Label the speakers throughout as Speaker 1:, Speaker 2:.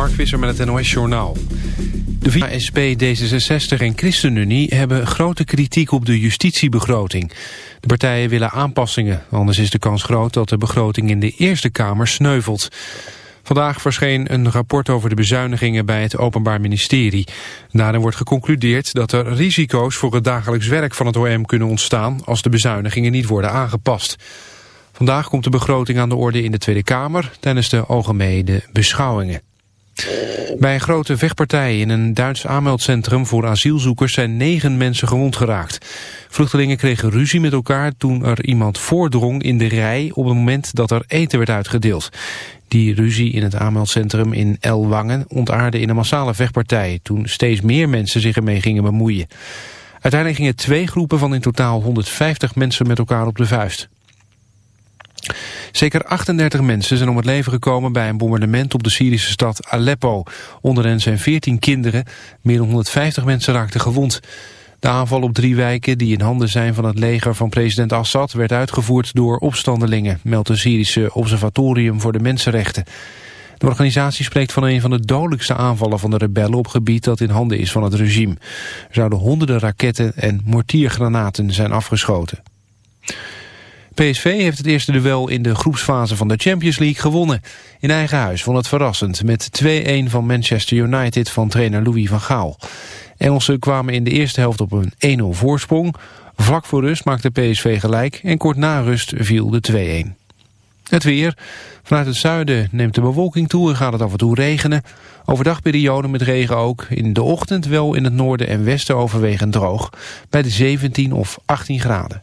Speaker 1: Mark Visser met het NOS Journaal. De VSP, SP, D66 en ChristenUnie hebben grote kritiek op de justitiebegroting. De partijen willen aanpassingen, anders is de kans groot dat de begroting in de Eerste Kamer sneuvelt. Vandaag verscheen een rapport over de bezuinigingen bij het Openbaar Ministerie. Daarin wordt geconcludeerd dat er risico's voor het dagelijks werk van het OM kunnen ontstaan als de bezuinigingen niet worden aangepast. Vandaag komt de begroting aan de orde in de Tweede Kamer tijdens de algemene beschouwingen. Bij een grote vechtpartij in een Duits aanmeldcentrum voor asielzoekers zijn negen mensen gewond geraakt. Vluchtelingen kregen ruzie met elkaar toen er iemand voordrong in de rij op het moment dat er eten werd uitgedeeld. Die ruzie in het aanmeldcentrum in Elwangen ontaarde in een massale vechtpartij toen steeds meer mensen zich ermee gingen bemoeien. Uiteindelijk gingen twee groepen van in totaal 150 mensen met elkaar op de vuist. Zeker 38 mensen zijn om het leven gekomen bij een bombardement op de Syrische stad Aleppo. Onder hen zijn 14 kinderen, meer dan 150 mensen raakten gewond. De aanval op drie wijken die in handen zijn van het leger van president Assad... werd uitgevoerd door opstandelingen, meldt het Syrische Observatorium voor de Mensenrechten. De organisatie spreekt van een van de dodelijkste aanvallen van de rebellen op gebied dat in handen is van het regime. Er zouden honderden raketten en mortiergranaten zijn afgeschoten. PSV heeft het eerste duel in de groepsfase van de Champions League gewonnen. In eigen huis vond het verrassend met 2-1 van Manchester United van trainer Louis van Gaal. Engelsen kwamen in de eerste helft op een 1-0 voorsprong. Vlak voor rust maakte PSV gelijk en kort na rust viel de 2-1. Het weer. Vanuit het zuiden neemt de bewolking toe en gaat het af en toe regenen. Overdagperiode met regen ook. In de ochtend wel in het noorden en westen overwegend droog. Bij de 17 of 18 graden.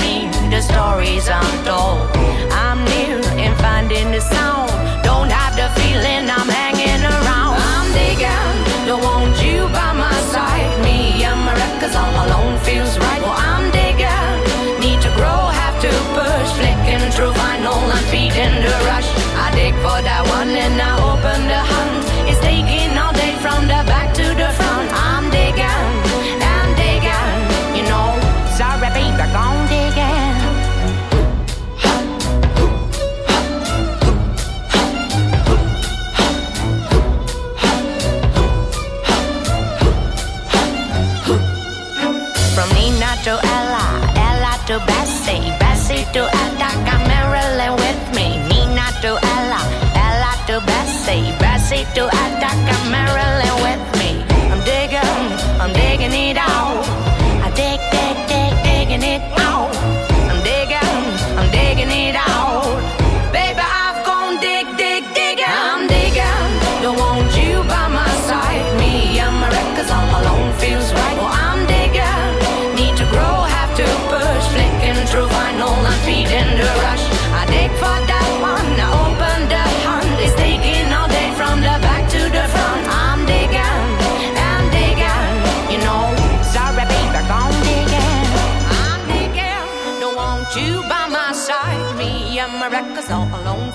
Speaker 2: mean the stories untold. I'm near in finding the sound. Don't have the feeling I'm hanging around. I'm digging, don't want you by my side. Me and my records all alone feels right. Well, I'm digging, need to grow, have to push, flicking through vinyl and feeding the rush. I dig for that one and I open the Bessie to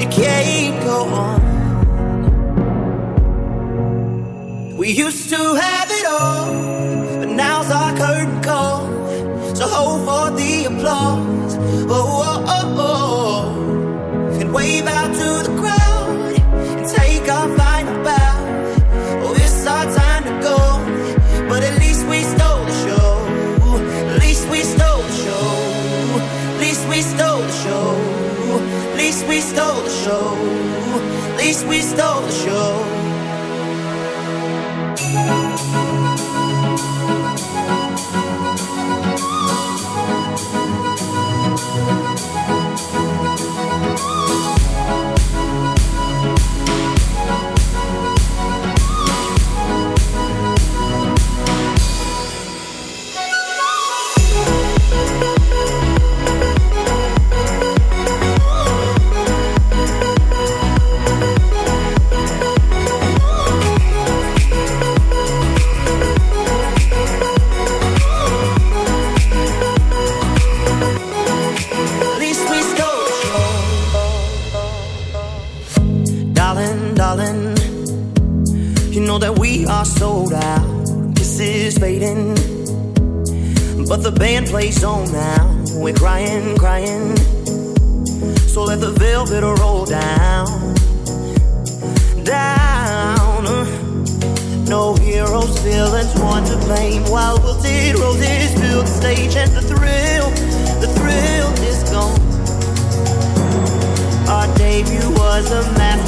Speaker 3: It can't go on. We used to have it all. are sold out, this is fading. But the band plays on now, we're crying, crying. So let the velvet roll down, down. No heroes, villains, one to blame. While wilted roses fill the stage, and the thrill, the thrill is gone. Our debut was a master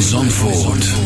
Speaker 4: Zandvoort.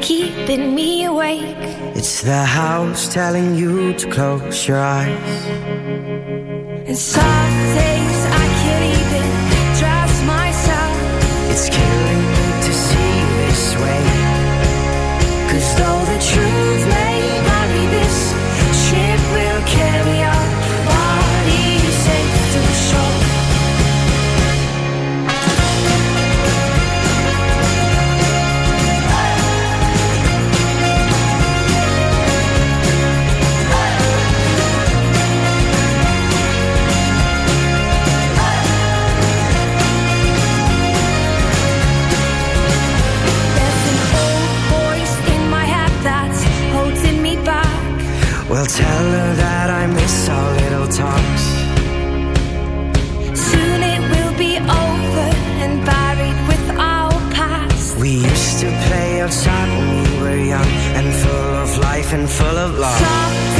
Speaker 5: keeping me awake.
Speaker 6: It's the house telling you to close your eyes.
Speaker 5: And so and
Speaker 6: full of love.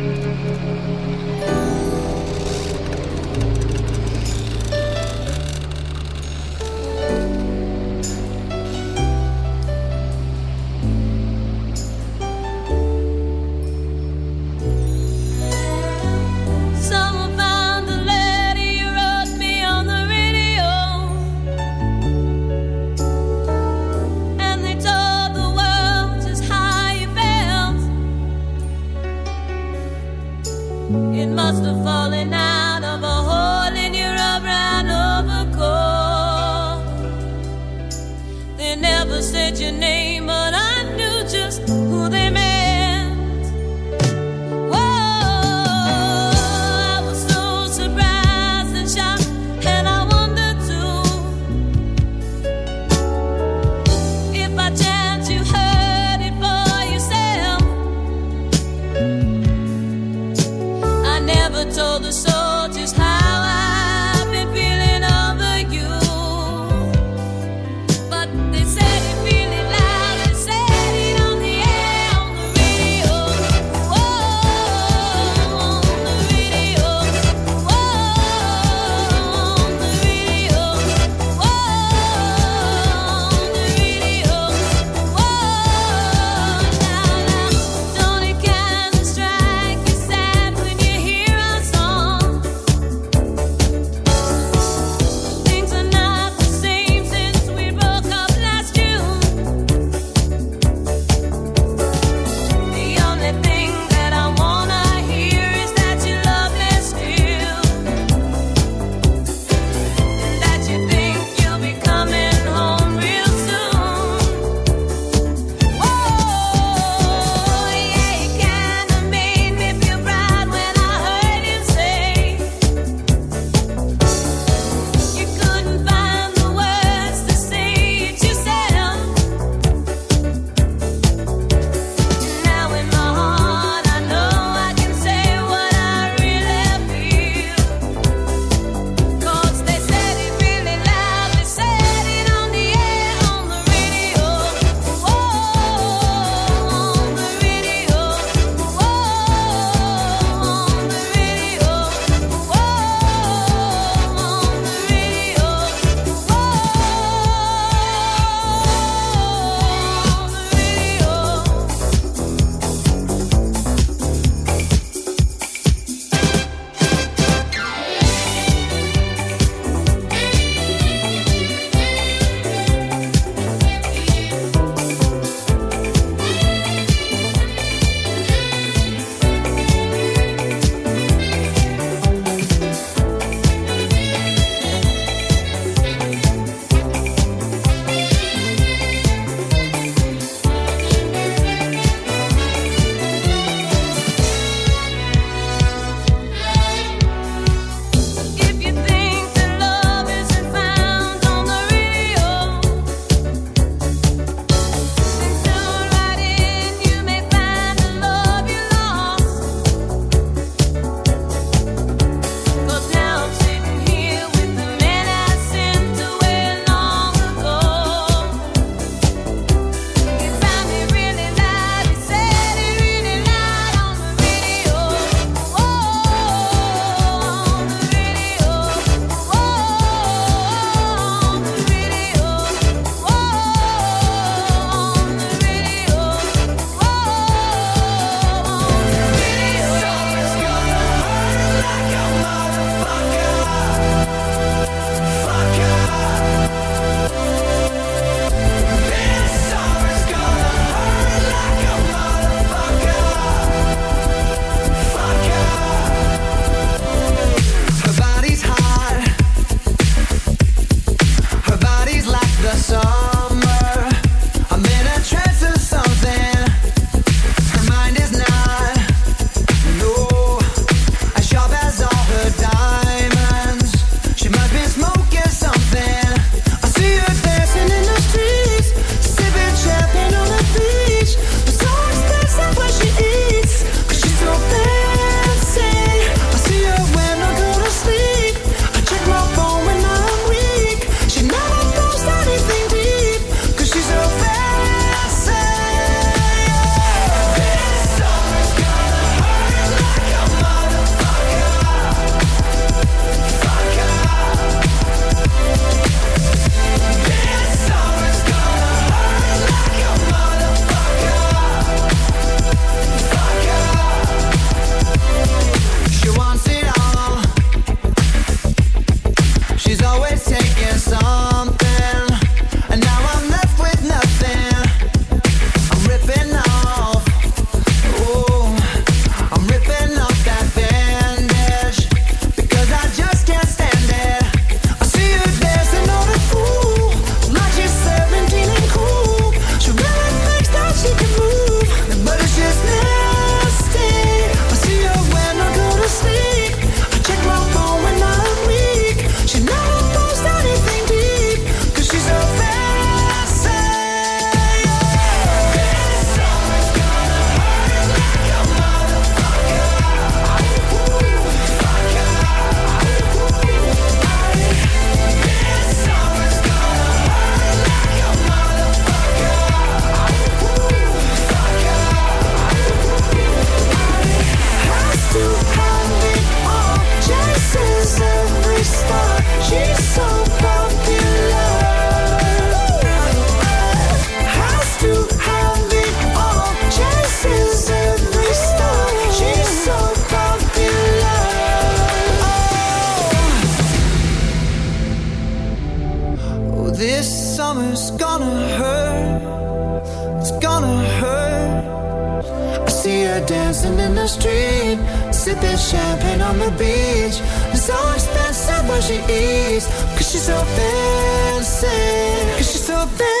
Speaker 7: something